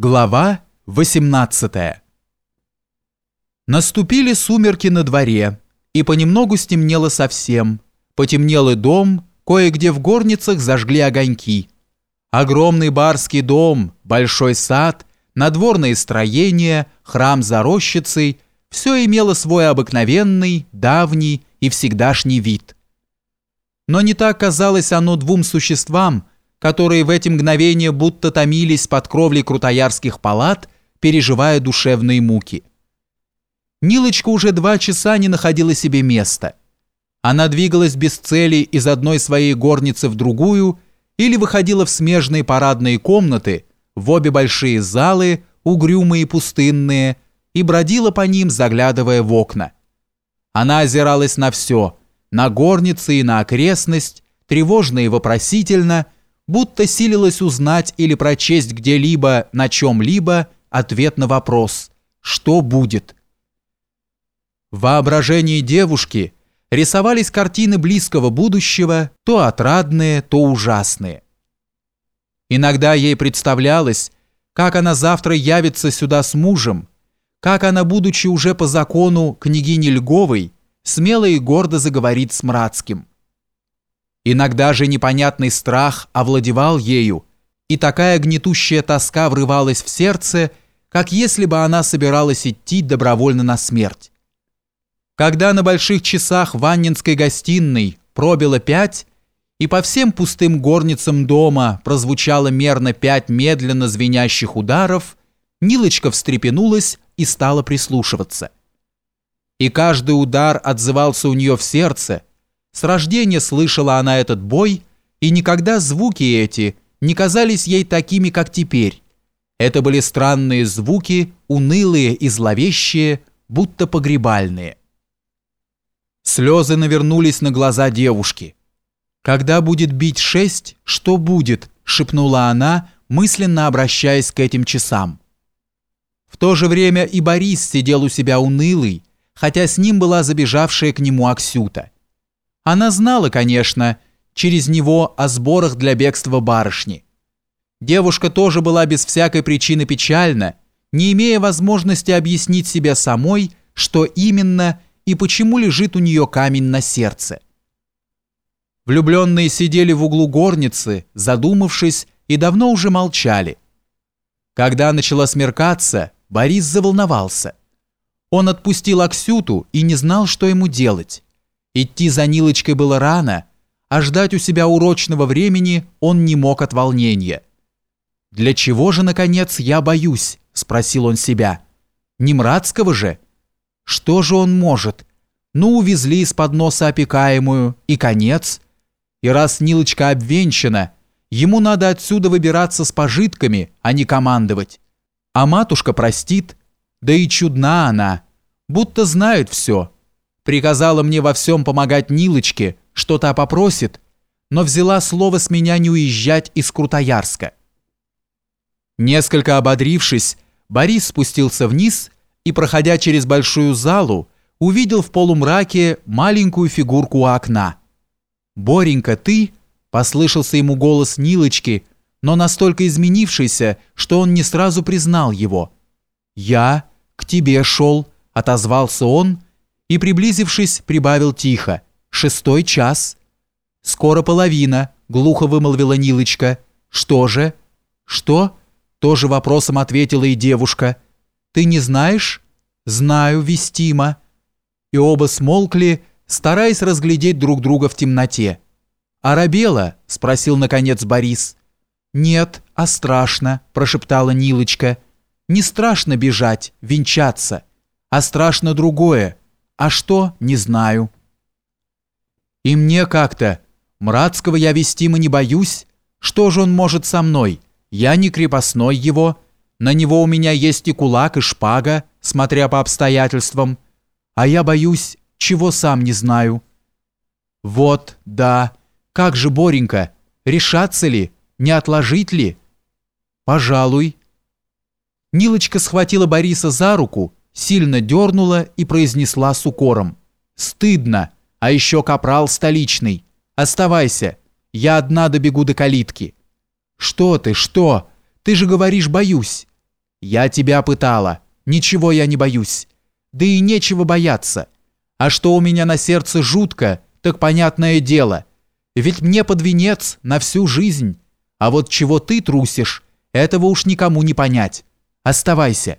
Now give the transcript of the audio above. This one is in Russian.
Глава 18 Наступили сумерки на дворе, и понемногу стемнело совсем. Потемнел и дом, кое-где в горницах зажгли огоньки. Огромный барский дом, большой сад, надворные строения, храм за рощицей – все имело свой обыкновенный, давний и всегдашний вид. Но не так казалось оно двум существам – которые в эти мгновения будто томились под кровлей крутоярских палат, переживая душевные муки. Нилочка уже два часа не находила себе места. Она двигалась без цели из одной своей горницы в другую или выходила в смежные парадные комнаты, в обе большие залы, угрюмые и пустынные, и бродила по ним, заглядывая в окна. Она озиралась на все, на горницы и на окрестность, тревожно и вопросительно – будто силилась узнать или прочесть где-либо, на чем-либо, ответ на вопрос «Что будет?». В воображении девушки рисовались картины близкого будущего, то отрадные, то ужасные. Иногда ей представлялось, как она завтра явится сюда с мужем, как она, будучи уже по закону княгини Льговой, смело и гордо заговорит с Мрацким. Иногда же непонятный страх овладевал ею, и такая гнетущая тоска врывалась в сердце, как если бы она собиралась идти добровольно на смерть. Когда на больших часах в Аннинской гостиной пробило пять, и по всем пустым горницам дома прозвучало мерно пять медленно звенящих ударов, Нилочка встрепенулась и стала прислушиваться. И каждый удар отзывался у нее в сердце – с рождения слышала она этот бой, и никогда звуки эти не казались ей такими, как теперь. Это были странные звуки, унылые и зловещие, будто погребальные. Слезы навернулись на глаза девушки. «Когда будет бить шесть, что будет?» – шепнула она, мысленно обращаясь к этим часам. В то же время и Борис сидел у себя унылый, хотя с ним была забежавшая к нему Аксюта. Она знала, конечно, через него о сборах для бегства барышни. Девушка тоже была без всякой причины печальна, не имея возможности объяснить себе самой, что именно и почему лежит у нее камень на сердце. Влюбленные сидели в углу горницы, задумавшись, и давно уже молчали. Когда начала смеркаться, Борис заволновался. Он отпустил Аксюту и не знал, что ему делать. Идти за Нилочкой было рано, а ждать у себя урочного времени он не мог от волнения. «Для чего же, наконец, я боюсь?» – спросил он себя. «Не Мрацкого же? Что же он может? Ну, увезли из-под носа опекаемую, и конец. И раз Нилочка обвенчана, ему надо отсюда выбираться с пожитками, а не командовать. А матушка простит, да и чудна она, будто знает все» Приказала мне во всем помогать Нилочке, что та попросит, но взяла слово с меня не уезжать из Крутоярска. Несколько ободрившись, Борис спустился вниз и, проходя через большую залу, увидел в полумраке маленькую фигурку у окна. «Боренька, ты?» – послышался ему голос Нилочки, но настолько изменившийся, что он не сразу признал его. «Я к тебе шел», – отозвался он – и, приблизившись, прибавил тихо. «Шестой час». «Скоро половина», — глухо вымолвила Нилочка. «Что же?» «Что?» — тоже вопросом ответила и девушка. «Ты не знаешь?» «Знаю, вестимо». И оба смолкли, стараясь разглядеть друг друга в темноте. «Арабела?» — спросил, наконец, Борис. «Нет, а страшно», — прошептала Нилочка. «Не страшно бежать, венчаться, а страшно другое а что, не знаю. И мне как-то. Мрацкого я вестимо не боюсь. Что же он может со мной? Я не крепостной его. На него у меня есть и кулак, и шпага, смотря по обстоятельствам. А я боюсь, чего сам не знаю. Вот, да. Как же, Боренька, решаться ли? Не отложить ли? Пожалуй. Нилочка схватила Бориса за руку сильно дернула и произнесла с укором. «Стыдно, а еще капрал столичный. Оставайся, я одна добегу до калитки». «Что ты, что? Ты же говоришь, боюсь. Я тебя пытала. Ничего я не боюсь. Да и нечего бояться. А что у меня на сердце жутко, так понятное дело. Ведь мне под венец на всю жизнь. А вот чего ты трусишь, этого уж никому не понять. Оставайся.